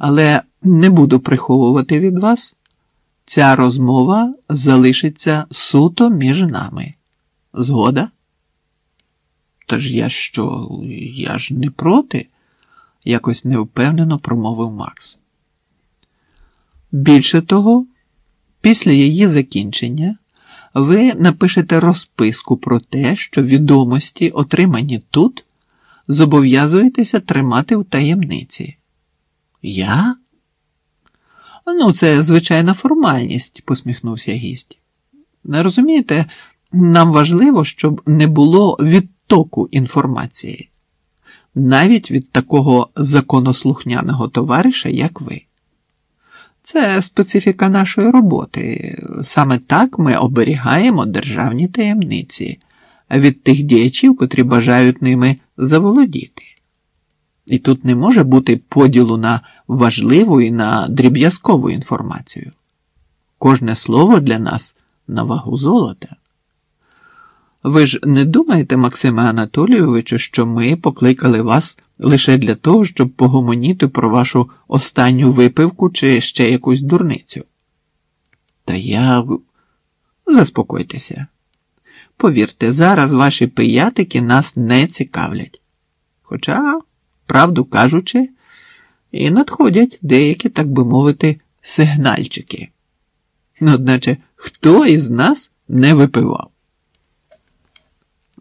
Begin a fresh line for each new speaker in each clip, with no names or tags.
Але не буду приховувати від вас, ця розмова залишиться суто між нами. Згода? Та ж я що, я ж не проти, якось невпевнено промовив Макс. Більше того, після її закінчення ви напишете розписку про те, що відомості, отримані тут, зобов'язуєтеся тримати в таємниці. Я? Ну, це звичайна формальність, посміхнувся гість. Не розумієте, нам важливо, щоб не було відтоку інформації, навіть від такого законослухняного товариша, як ви. Це специфіка нашої роботи. Саме так ми оберігаємо державні таємниці від тих діячів, котрі бажають ними заволодіти. І тут не може бути поділу на важливу і на дріб'язкову інформацію. Кожне слово для нас на вагу золота. Ви ж не думаєте, Максиме Анатолійовичу, що ми покликали вас лише для того, щоб погомоніти про вашу останню випивку чи ще якусь дурницю? Та я. Заспокойтеся. Повірте, зараз ваші пиятики нас не цікавлять. Хоча, правду кажучи, і надходять деякі, так би мовити, сигнальчики. Одначе, хто із нас не випивав?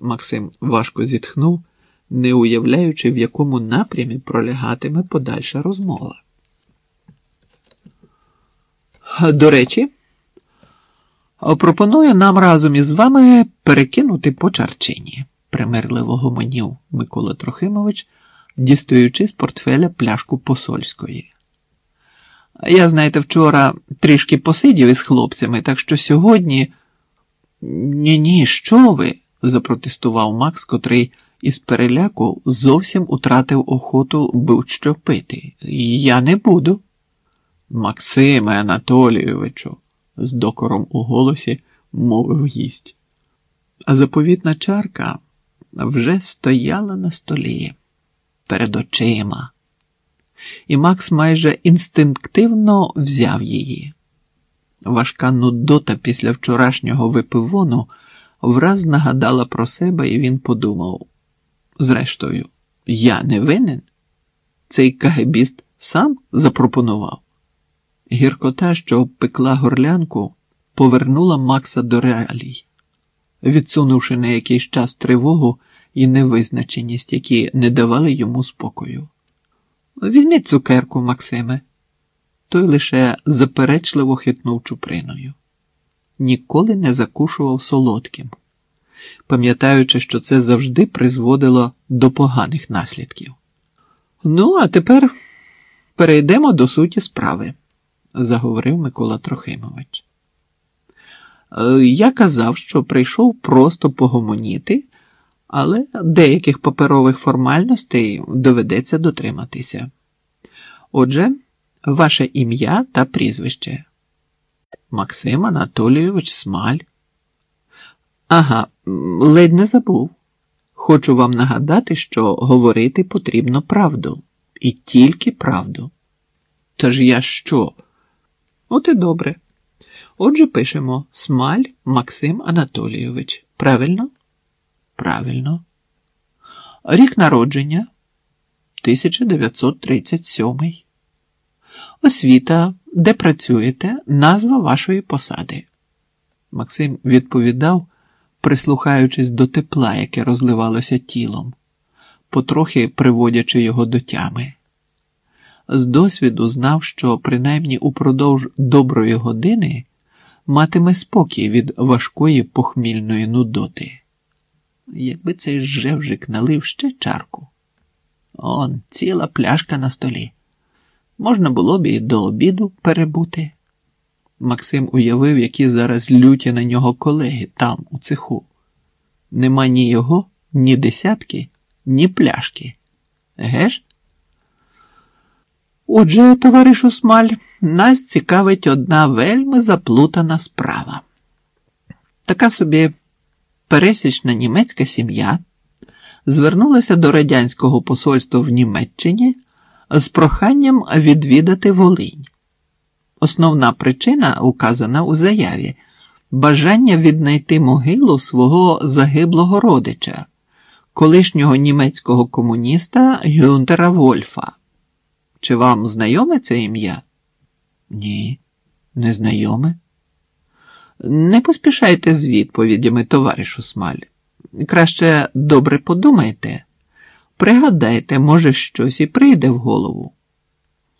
Максим важко зітхнув, не уявляючи, в якому напрямі пролягатиме подальша розмова. До речі, пропоную нам разом із вами перекинути по чарчині, примирливо гомонів Микола Трохимович, дістаючи з портфеля пляшку посольської. Я, знаєте, вчора трішки посидів із хлопцями, так що сьогодні. Ні, ні, що ви? запротестував Макс, котрий із переляку зовсім утратив охоту будь-що пити. Я не буду. Максиме Анатолійовичу, з докором у голосі мовив гість. А заповітна чарка вже стояла на столі перед очима, і Макс майже інстинктивно взяв її. Важка нудота після вчорашнього випивону враз нагадала про себе, і він подумав: зрештою, я не винен? Цей кагебіст сам запропонував. Гіркота, що обпекла горлянку, повернула Макса до реалій, відсунувши на якийсь час тривогу і невизначеність, які не давали йому спокою. Візьміть цукерку, Максиме. Той лише заперечливо хитнув чуприною ніколи не закушував солодким, пам'ятаючи, що це завжди призводило до поганих наслідків. Ну, а тепер перейдемо до суті справи, заговорив Микола Трохимович. «Е, я казав, що прийшов просто погомоніти, але деяких паперових формальностей доведеться дотриматися. Отже, ваше ім'я та прізвище. Максим Анатолійович Смаль. Ага, ледь не забув. Хочу вам нагадати, що говорити потрібно правду і тільки правду. Та ж я що? От і добре. Отже, пишемо Смаль Максим Анатолійович. Правильно? Правильно. Рік народження 1937. Освіта де працюєте, назва вашої посади. Максим відповідав, прислухаючись до тепла, яке розливалося тілом, потрохи приводячи його до тями. З досвіду знав, що принаймні упродовж доброї години матиме спокій від важкої похмільної нудоти. Якби цей жевжик налив ще чарку, он ціла пляшка на столі. Можна було б і до обіду перебути. Максим уявив, які зараз люті на нього колеги там, у цеху. Нема ні його, ні десятки, ні пляшки. Геш? Отже, товаришу Смаль, нас цікавить одна вельми заплутана справа. Така собі пересічна німецька сім'я звернулася до радянського посольства в Німеччині з проханням відвідати Волинь. Основна причина указана у заяві бажання віднайти могилу свого загиблого родича, колишнього німецького комуніста Гюнтера Вольфа. Чи вам знайоме це ім'я? Ні, не знайоме. Не поспішайте з відповідями, товаришу Смаль. Краще добре подумайте, пригадайте, може, щось і прийде в голову.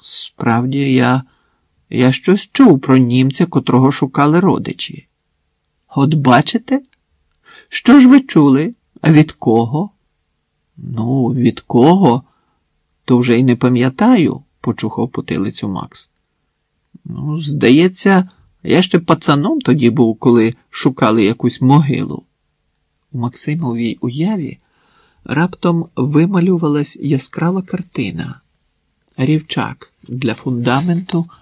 Справді, я, я щось чув про німця, котрого шукали родичі. От бачите? Що ж ви чули? А від кого? Ну, від кого? То вже й не пам'ятаю, почухав потилицю Макс. Ну, здається, я ще пацаном тоді був, коли шукали якусь могилу. У Максимовій уяві раптом вималювалась яскрава картина, рівчак для фундаменту